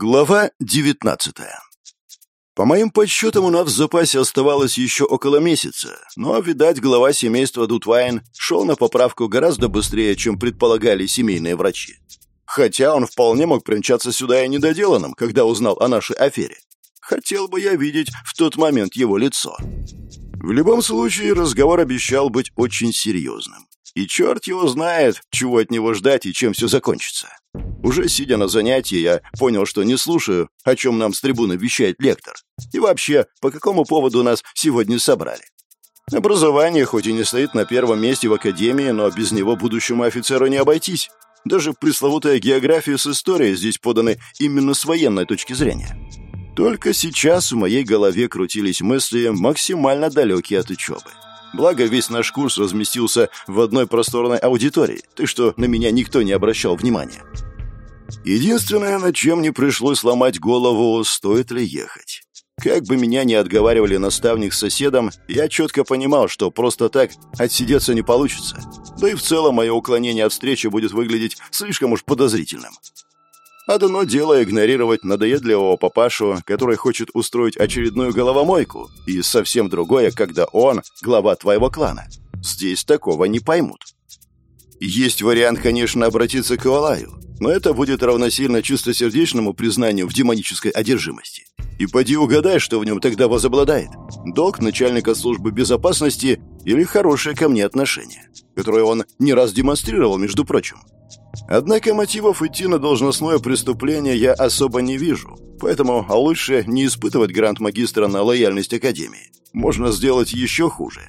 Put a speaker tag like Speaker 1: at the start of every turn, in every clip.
Speaker 1: Глава 19 По моим подсчетам, у нас в запасе оставалось еще около месяца, но, видать, глава семейства Дутвайн шел на поправку гораздо быстрее, чем предполагали семейные врачи. Хотя он вполне мог примчаться сюда и недоделанным, когда узнал о нашей афере. Хотел бы я видеть в тот момент его лицо. В любом случае, разговор обещал быть очень серьезным. И черт его знает, чего от него ждать и чем все закончится. Уже сидя на занятии, я понял, что не слушаю, о чем нам с трибуны вещает лектор. И вообще, по какому поводу нас сегодня собрали. Образование хоть и не стоит на первом месте в академии, но без него будущему офицеру не обойтись. Даже пресловутая география с историей здесь поданы именно с военной точки зрения. Только сейчас в моей голове крутились мысли, максимально далекие от учебы. Благо, весь наш курс разместился в одной просторной аудитории, так что на меня никто не обращал внимания. Единственное, над чем не пришлось ломать голову, стоит ли ехать. Как бы меня ни отговаривали наставник с соседом, я четко понимал, что просто так отсидеться не получится. Да и в целом мое уклонение от встречи будет выглядеть слишком уж подозрительным. Одно дело игнорировать надоедливого папашу, который хочет устроить очередную головомойку, и совсем другое, когда он глава твоего клана. Здесь такого не поймут. Есть вариант, конечно, обратиться к Алаю, но это будет равносильно чистосердечному признанию в демонической одержимости. И поди угадай, что в нем тогда возобладает. Долг начальника службы безопасности или хорошее ко мне отношение, которое он не раз демонстрировал, между прочим. Однако мотивов идти на должностное преступление я особо не вижу, поэтому лучше не испытывать грант магистра на лояльность Академии. Можно сделать еще хуже.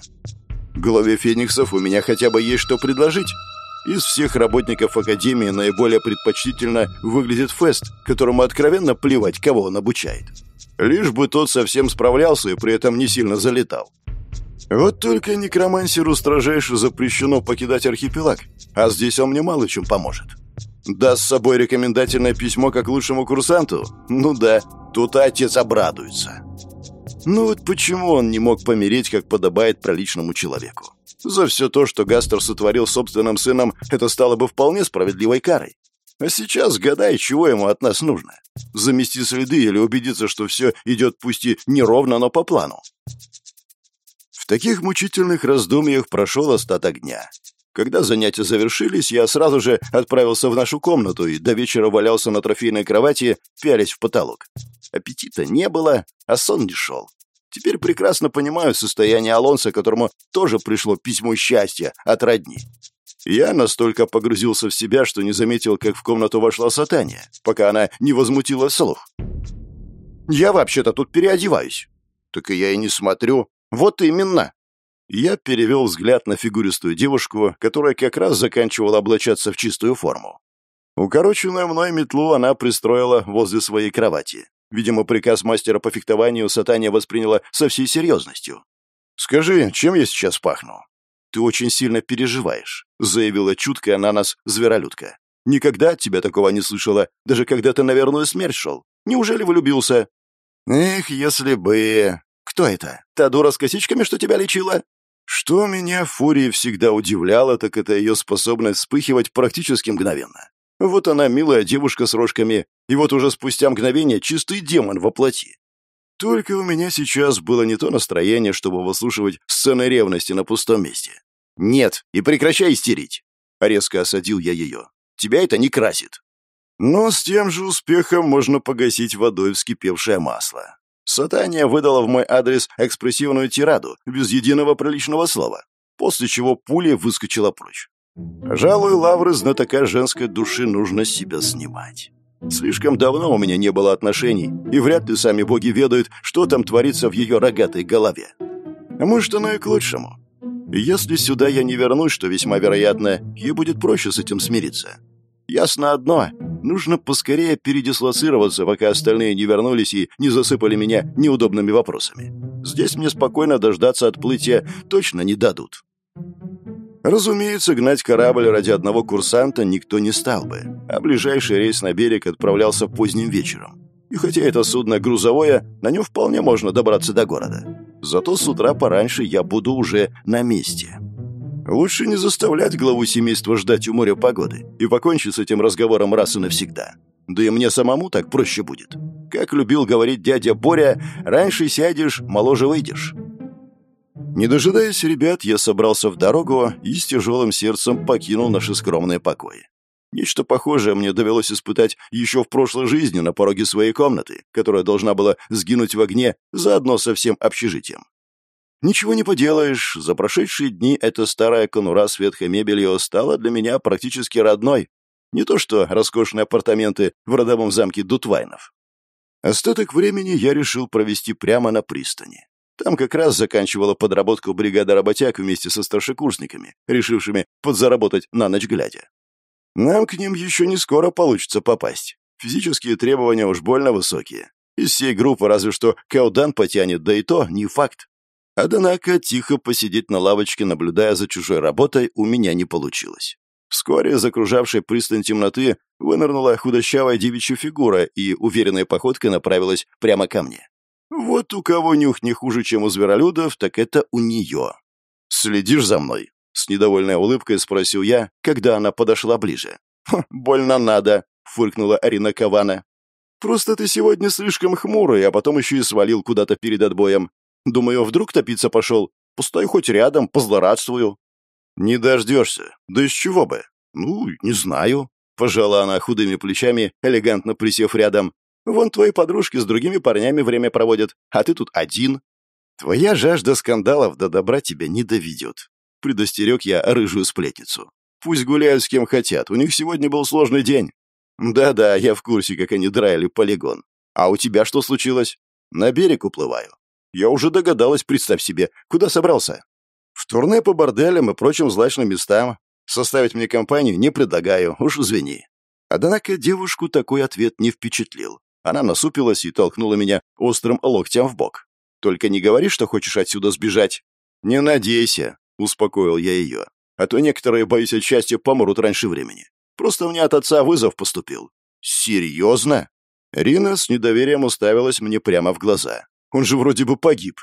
Speaker 1: В голове фениксов у меня хотя бы есть что предложить. Из всех работников Академии наиболее предпочтительно выглядит Фест, которому откровенно плевать, кого он обучает. Лишь бы тот совсем справлялся и при этом не сильно залетал. Вот только некромансеру строжайше запрещено покидать архипелаг, а здесь он мне мало чем поможет. Даст с собой рекомендательное письмо как лучшему курсанту? Ну да, тут отец обрадуется. Ну вот почему он не мог помереть, как подобает приличному человеку? За все то, что Гастер сотворил собственным сыном, это стало бы вполне справедливой карой. А сейчас гадай, чего ему от нас нужно. Замести следы или убедиться, что все идет пусть и неровно, но по плану таких мучительных раздумьях прошел остаток дня. Когда занятия завершились, я сразу же отправился в нашу комнату и до вечера валялся на трофейной кровати, пялись в потолок. Аппетита не было, а сон не шел. Теперь прекрасно понимаю состояние Алонса, которому тоже пришло письмо счастья от родни. Я настолько погрузился в себя, что не заметил, как в комнату вошла Сатания, пока она не возмутила слух. «Я вообще-то тут переодеваюсь». «Так и я и не смотрю. «Вот именно!» Я перевел взгляд на фигуристую девушку, которая как раз заканчивала облачаться в чистую форму. Укороченную мной метлу она пристроила возле своей кровати. Видимо, приказ мастера по фехтованию Сатания восприняла со всей серьезностью. «Скажи, чем я сейчас пахну?» «Ты очень сильно переживаешь», — заявила чуткая на нас зверолюдка. «Никогда от тебя такого не слышала, даже когда ты на верную смерть шел. Неужели влюбился?» «Эх, если бы...» Кто это? Та дура с косичками, что тебя лечила?» Что меня Фурии всегда удивляло, так это ее способность вспыхивать практически мгновенно. Вот она, милая девушка с рожками, и вот уже спустя мгновение чистый демон во плоти. Только у меня сейчас было не то настроение, чтобы выслушивать сцены ревности на пустом месте. «Нет, и прекращай истерить!» Резко осадил я ее. «Тебя это не красит!» Но с тем же успехом можно погасить водой вскипевшее масло. Сатания выдала в мой адрес экспрессивную тираду, без единого приличного слова, после чего пуля выскочила прочь. Жалуй, лавры знатока женской души нужно себя снимать. Слишком давно у меня не было отношений, и вряд ли сами боги ведают, что там творится в ее рогатой голове. Может, оно и к лучшему. Если сюда я не вернусь, что весьма вероятно, ей будет проще с этим смириться. Ясно одно Нужно поскорее передислоцироваться, пока остальные не вернулись и не засыпали меня неудобными вопросами. Здесь мне спокойно дождаться отплытия точно не дадут. Разумеется, гнать корабль ради одного курсанта никто не стал бы, а ближайший рейс на берег отправлялся поздним вечером. И хотя это судно грузовое, на нем вполне можно добраться до города. Зато с утра пораньше я буду уже на месте. Лучше не заставлять главу семейства ждать у моря погоды и покончить с этим разговором раз и навсегда. Да и мне самому так проще будет. Как любил говорить дядя Боря, раньше сядешь, моложе выйдешь. Не дожидаясь ребят, я собрался в дорогу и с тяжелым сердцем покинул наши скромные покои. Нечто похожее мне довелось испытать еще в прошлой жизни на пороге своей комнаты, которая должна была сгинуть в огне заодно со всем общежитием. Ничего не поделаешь, за прошедшие дни эта старая конура с ветхой мебелью стала для меня практически родной. Не то что роскошные апартаменты в родовом замке Дутвайнов. Остаток времени я решил провести прямо на пристани. Там как раз заканчивала подработку бригада работяг вместе со старшекурсниками, решившими подзаработать на ночь глядя. Нам к ним еще не скоро получится попасть. Физические требования уж больно высокие. Из всей группы разве что Каудан потянет, да и то не факт. Однако тихо посидеть на лавочке, наблюдая за чужой работой, у меня не получилось. Вскоре из окружавшей пристань темноты вынырнула худощавая девичья фигура и уверенной походкой направилась прямо ко мне. Вот у кого нюх не хуже, чем у зверолюдов, так это у нее. «Следишь за мной?» С недовольной улыбкой спросил я, когда она подошла ближе. «Больно надо», — фыркнула Арина Кавана. «Просто ты сегодня слишком хмурый, а потом еще и свалил куда-то перед отбоем. Думаю, вдруг топиться пошел. Пустой хоть рядом, позлорадствую». «Не дождешься. Да из чего бы?» «Ну, не знаю», — пожала она худыми плечами, элегантно присев рядом. «Вон твои подружки с другими парнями время проводят, а ты тут один». «Твоя жажда скандалов до добра тебя не доведет», — предостерег я рыжую сплетницу. «Пусть гуляют с кем хотят, у них сегодня был сложный день». «Да-да, я в курсе, как они драили полигон. А у тебя что случилось?» «На берег уплываю». «Я уже догадалась, представь себе. Куда собрался?» «В турне по борделям и прочим злачным местам. Составить мне компанию не предлагаю, уж извини». Однако девушку такой ответ не впечатлил. Она насупилась и толкнула меня острым локтем в бок. «Только не говори, что хочешь отсюда сбежать». «Не надейся», Успокоил я ее. А то некоторые, боюсь, от счастья помрут раньше времени. Просто мне от отца вызов поступил. Серьезно? Рина с недоверием уставилась мне прямо в глаза. Он же вроде бы погиб.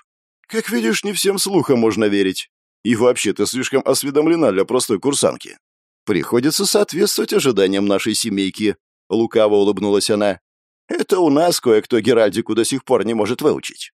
Speaker 1: Как видишь, не всем слухам можно верить. И вообще, ты слишком осведомлена для простой курсанки. Приходится соответствовать ожиданиям нашей семейки. Лукаво улыбнулась она. Это у нас кое-кто Геральдику до сих пор не может выучить.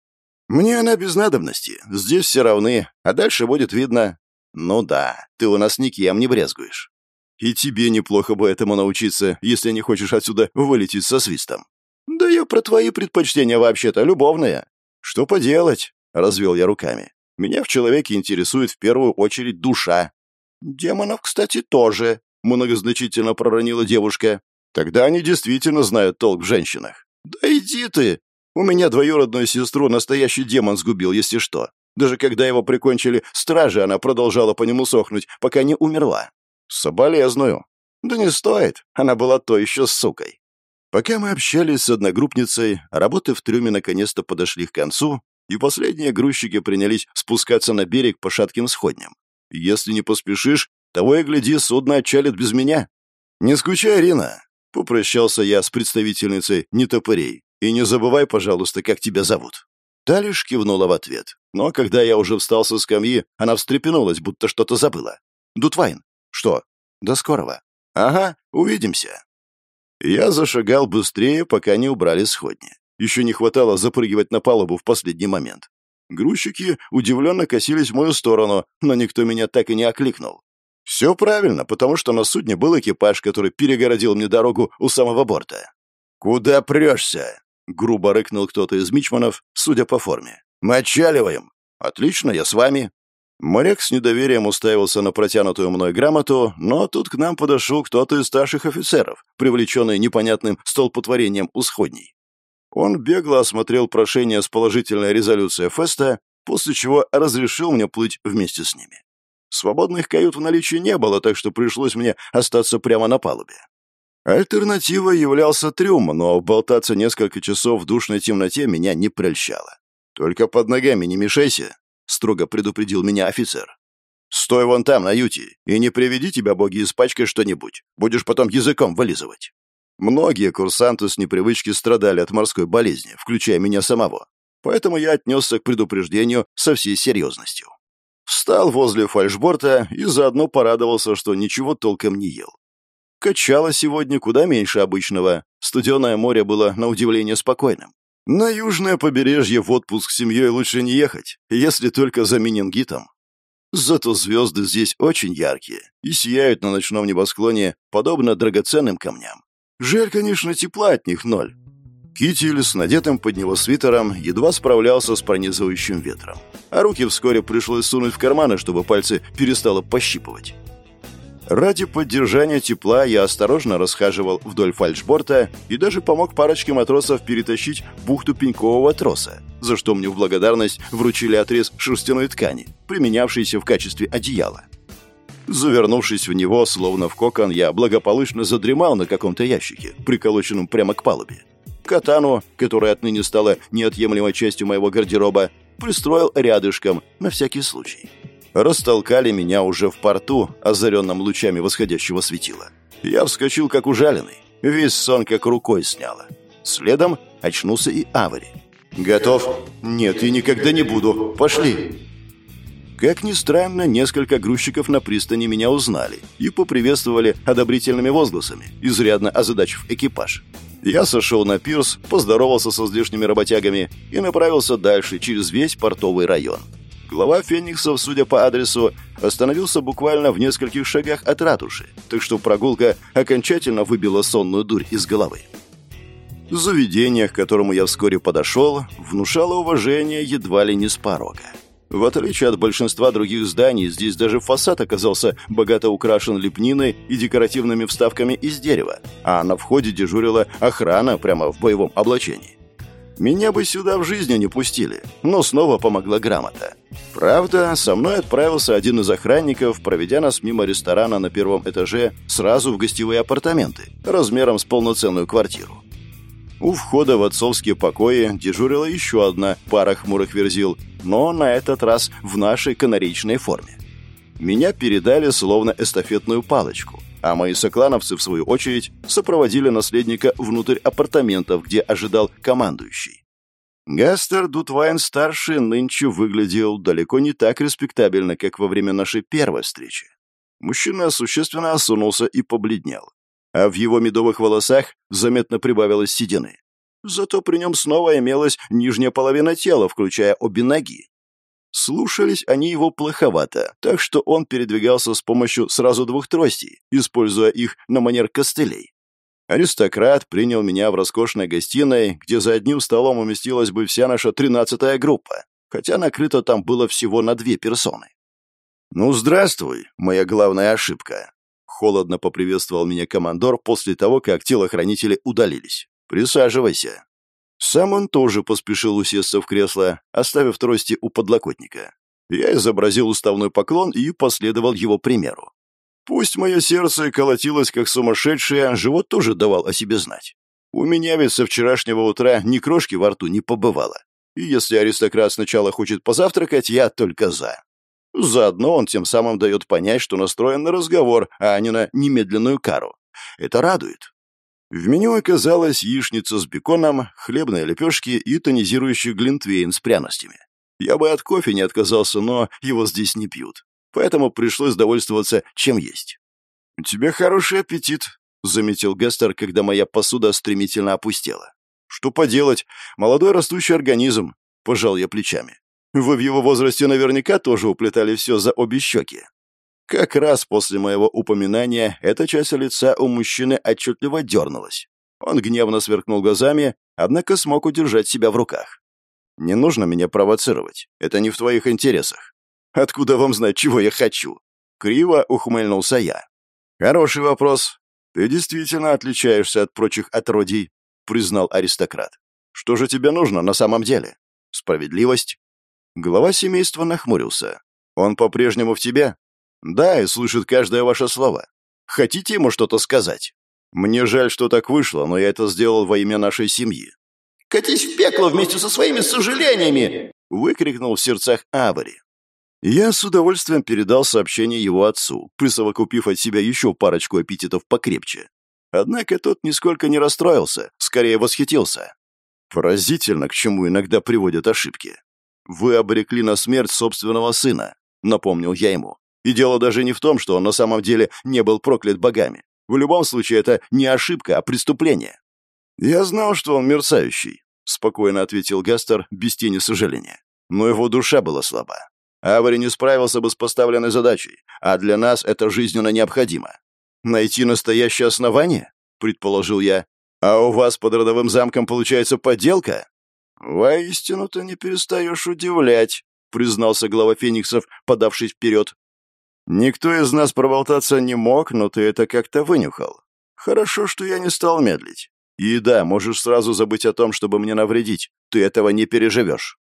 Speaker 1: «Мне она без надобности. Здесь все равны, а дальше будет видно». «Ну да, ты у нас никем не брезгуешь». «И тебе неплохо бы этому научиться, если не хочешь отсюда вылететь со свистом». «Да я про твои предпочтения вообще-то любовные». «Что поделать?» — развел я руками. «Меня в человеке интересует в первую очередь душа». «Демонов, кстати, тоже», — многозначительно проронила девушка. «Тогда они действительно знают толк в женщинах». «Да иди ты!» У меня двоюродную сестру настоящий демон сгубил, если что. Даже когда его прикончили стражи, она продолжала по нему сохнуть, пока не умерла. Соболезную. Да не стоит, она была то еще сукой. Пока мы общались с одногруппницей, работы в трюме наконец-то подошли к концу, и последние грузчики принялись спускаться на берег по шатким сходням. Если не поспешишь, того и гляди, судно отчалит без меня. Не скучай, Рина. Попрощался я с представительницей нетопырей. И не забывай, пожалуйста, как тебя зовут». Та лишь кивнула в ответ. Но когда я уже встал со скамьи, она встрепенулась, будто что-то забыла. «Дутвайн». «Что?» «До скорого». «Ага, увидимся». Я зашагал быстрее, пока не убрали сходни. Еще не хватало запрыгивать на палубу в последний момент. Грузчики удивленно косились в мою сторону, но никто меня так и не окликнул. Все правильно, потому что на судне был экипаж, который перегородил мне дорогу у самого борта. «Куда прешься?» Грубо рыкнул кто-то из мичманов, судя по форме. «Мы отчаливаем!» «Отлично, я с вами!» Моряк с недоверием уставился на протянутую мной грамоту, но тут к нам подошел кто-то из старших офицеров, привлеченный непонятным столпотворением усходней. Он бегло осмотрел прошение с положительной резолюцией Феста, после чего разрешил мне плыть вместе с ними. Свободных кают в наличии не было, так что пришлось мне остаться прямо на палубе. Альтернативой являлся трюм, но болтаться несколько часов в душной темноте меня не прельщало. «Только под ногами не мешайся», — строго предупредил меня офицер. «Стой вон там, на юте, и не приведи тебя, боги, испачкай что-нибудь. Будешь потом языком вылизывать». Многие курсанты с непривычки страдали от морской болезни, включая меня самого. Поэтому я отнесся к предупреждению со всей серьезностью. Встал возле фальшборта и заодно порадовался, что ничего толком не ел. Качало сегодня куда меньше обычного. Студеное море было, на удивление, спокойным. На южное побережье в отпуск с семьей лучше не ехать, если только за менингитом. Зато звезды здесь очень яркие и сияют на ночном небосклоне, подобно драгоценным камням. Жаль, конечно, тепла от них ноль. Китель с надетым под него свитером едва справлялся с пронизывающим ветром, а руки вскоре пришлось сунуть в карманы, чтобы пальцы перестало пощипывать. Ради поддержания тепла я осторожно расхаживал вдоль фальшборта и даже помог парочке матросов перетащить бухту пенькового троса, за что мне в благодарность вручили отрез шерстяной ткани, применявшийся в качестве одеяла. Завернувшись в него, словно в кокон, я благополучно задремал на каком-то ящике, приколоченном прямо к палубе. Катану, которая отныне стала неотъемлемой частью моего гардероба, пристроил рядышком, на всякий случай растолкали меня уже в порту, озаренном лучами восходящего светила. Я вскочил, как ужаленный. Весь сон как рукой сняло. Следом очнулся и Авари. «Готов?» «Нет, и никогда не буду. Пошли!» Как ни странно, несколько грузчиков на пристани меня узнали и поприветствовали одобрительными возгласами, изрядно озадачив экипаж. Я сошел на пирс, поздоровался со здешними работягами и направился дальше через весь портовый район. Глава Фениксов, судя по адресу, остановился буквально в нескольких шагах от ратуши, так что прогулка окончательно выбила сонную дурь из головы. Заведение, к которому я вскоре подошел, внушало уважение едва ли не с порога. В отличие от большинства других зданий, здесь даже фасад оказался богато украшен лепниной и декоративными вставками из дерева, а на входе дежурила охрана прямо в боевом облачении. Меня бы сюда в жизни не пустили, но снова помогла грамота. Правда, со мной отправился один из охранников, проведя нас мимо ресторана на первом этаже сразу в гостевые апартаменты, размером с полноценную квартиру. У входа в отцовские покои дежурила еще одна пара хмурых верзил, но на этот раз в нашей канаричной форме. Меня передали словно эстафетную палочку – а мои соклановцы, в свою очередь, сопроводили наследника внутрь апартаментов, где ожидал командующий. Гастер Дутвайн-старший нынче выглядел далеко не так респектабельно, как во время нашей первой встречи. Мужчина существенно осунулся и побледнел, а в его медовых волосах заметно прибавилось седины. Зато при нем снова имелась нижняя половина тела, включая обе ноги. Слушались они его плоховато, так что он передвигался с помощью сразу двух тростей, используя их на манер костылей. Аристократ принял меня в роскошной гостиной, где за одним столом уместилась бы вся наша тринадцатая группа, хотя накрыто там было всего на две персоны. «Ну, здравствуй, моя главная ошибка», — холодно поприветствовал меня командор после того, как телохранители удалились. «Присаживайся». Сам он тоже поспешил усесться в кресло, оставив трости у подлокотника. Я изобразил уставной поклон и последовал его примеру. Пусть мое сердце колотилось как сумасшедшее, живот тоже давал о себе знать. У меня ведь со вчерашнего утра ни крошки во рту не побывало. И если аристократ сначала хочет позавтракать, я только за. Заодно он тем самым дает понять, что настроен на разговор, а не на немедленную кару. Это радует. В меню оказалась яичница с беконом, хлебные лепешки и тонизирующий глинтвейн с пряностями. Я бы от кофе не отказался, но его здесь не пьют. Поэтому пришлось довольствоваться чем есть. «У тебя хороший аппетит», — заметил Гастер, когда моя посуда стремительно опустела. «Что поделать? Молодой растущий организм», — пожал я плечами. «Вы в его возрасте наверняка тоже уплетали все за обе щеки». Как раз после моего упоминания эта часть лица у мужчины отчетливо дернулась. Он гневно сверкнул глазами, однако смог удержать себя в руках. «Не нужно меня провоцировать. Это не в твоих интересах. Откуда вам знать, чего я хочу?» Криво ухмыльнулся я. «Хороший вопрос. Ты действительно отличаешься от прочих отродий», — признал аристократ. «Что же тебе нужно на самом деле? Справедливость?» Глава семейства нахмурился. «Он по-прежнему в тебе?» Да, и слышит каждое ваше слово. Хотите ему что-то сказать? Мне жаль, что так вышло, но я это сделал во имя нашей семьи. «Катись в пекло вместе со своими сожалениями!» — выкрикнул в сердцах Авари. Я с удовольствием передал сообщение его отцу, присовокупив от себя еще парочку эпитетов покрепче. Однако тот нисколько не расстроился, скорее восхитился. Поразительно, к чему иногда приводят ошибки. «Вы обрекли на смерть собственного сына», — напомнил я ему. И дело даже не в том, что он на самом деле не был проклят богами. В любом случае, это не ошибка, а преступление. Я знал, что он мерцающий, спокойно ответил Гастер без тени сожаления. Но его душа была слаба. Авари не справился бы с поставленной задачей, а для нас это жизненно необходимо. Найти настоящее основание? предположил я. А у вас под родовым замком получается подделка? Воистину ты не перестаешь удивлять, признался глава фениксов, подавшись вперед. Никто из нас проболтаться не мог, но ты это как-то вынюхал. Хорошо, что я не стал медлить. И да, можешь сразу забыть о том, чтобы мне навредить. Ты этого не переживешь.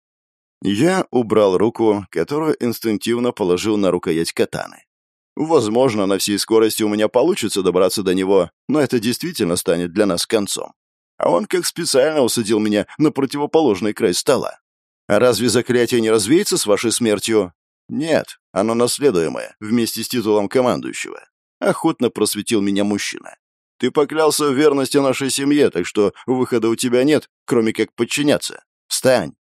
Speaker 1: Я убрал руку, которую инстинктивно положил на рукоять катаны. Возможно, на всей скорости у меня получится добраться до него, но это действительно станет для нас концом. А он как специально усадил меня на противоположный край стола. А разве заклятие не развеется с вашей смертью? Нет, оно наследуемое, вместе с титулом командующего. Охотно просветил меня мужчина. Ты поклялся в верности нашей семье, так что выхода у тебя нет, кроме как подчиняться. Встань.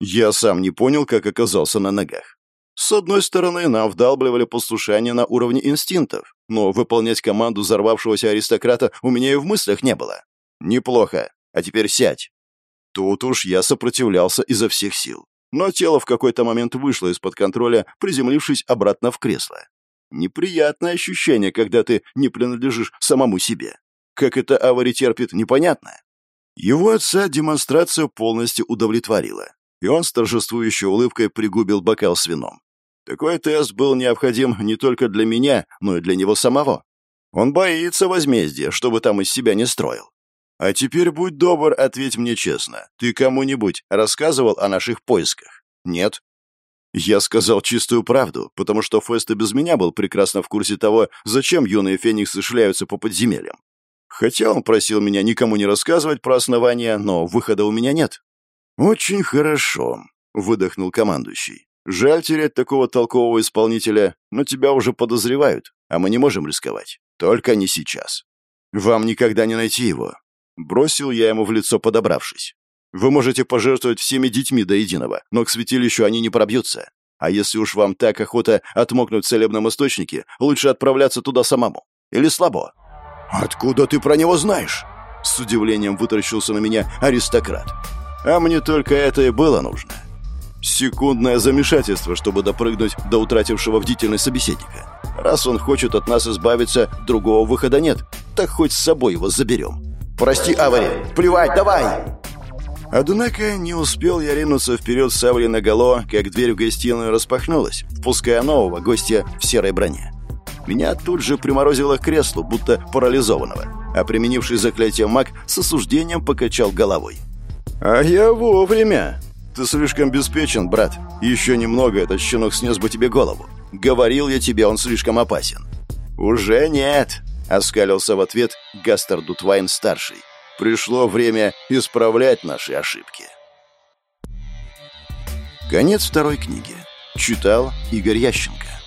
Speaker 1: Я сам не понял, как оказался на ногах. С одной стороны, нам вдалбливали послушание на уровне инстинктов, но выполнять команду взорвавшегося аристократа у меня и в мыслях не было. Неплохо. А теперь сядь. Тут уж я сопротивлялся изо всех сил. Но тело в какой-то момент вышло из-под контроля, приземлившись обратно в кресло. Неприятное ощущение, когда ты не принадлежишь самому себе. Как это Авари терпит, непонятно. Его отца демонстрация полностью удовлетворила, и он с торжествующей улыбкой пригубил бокал с вином. Такой тест был необходим не только для меня, но и для него самого. Он боится возмездия, чтобы там из себя не строил. А теперь будь добр, ответь мне честно. Ты кому-нибудь рассказывал о наших поисках? Нет? Я сказал чистую правду, потому что Фест и без меня был прекрасно в курсе того, зачем юные фениксы шляются по подземельям. Хотя он просил меня никому не рассказывать про основания, но выхода у меня нет. «Очень хорошо», — выдохнул командующий. «Жаль терять такого толкового исполнителя, но тебя уже подозревают, а мы не можем рисковать. Только не сейчас. Вам никогда не найти его. Бросил я ему в лицо, подобравшись. «Вы можете пожертвовать всеми детьми до единого, но к святилищу они не пробьются. А если уж вам так охота отмокнуть в целебном источнике, лучше отправляться туда самому. Или слабо». «Откуда ты про него знаешь?» С удивлением вытаращился на меня аристократ. «А мне только это и было нужно. Секундное замешательство, чтобы допрыгнуть до утратившего бдительность собеседника. Раз он хочет от нас избавиться, другого выхода нет, так хоть с собой его заберем». «Прости, Авари! Плевать, давай!» Однако не успел я ринуться вперед с Авари наголо, как дверь в гостиную распахнулась, впуская нового гостя в серой броне. Меня тут же приморозило к креслу, будто парализованного, а применивший заклятие маг с осуждением покачал головой. «А я вовремя! Ты слишком беспечен, брат. Еще немного этот щенок снес бы тебе голову. Говорил я тебе, он слишком опасен». «Уже нет!» Оскалился в ответ Гастер Дутвайн-старший. Пришло время исправлять наши ошибки. Конец второй книги. Читал Игорь Ященко.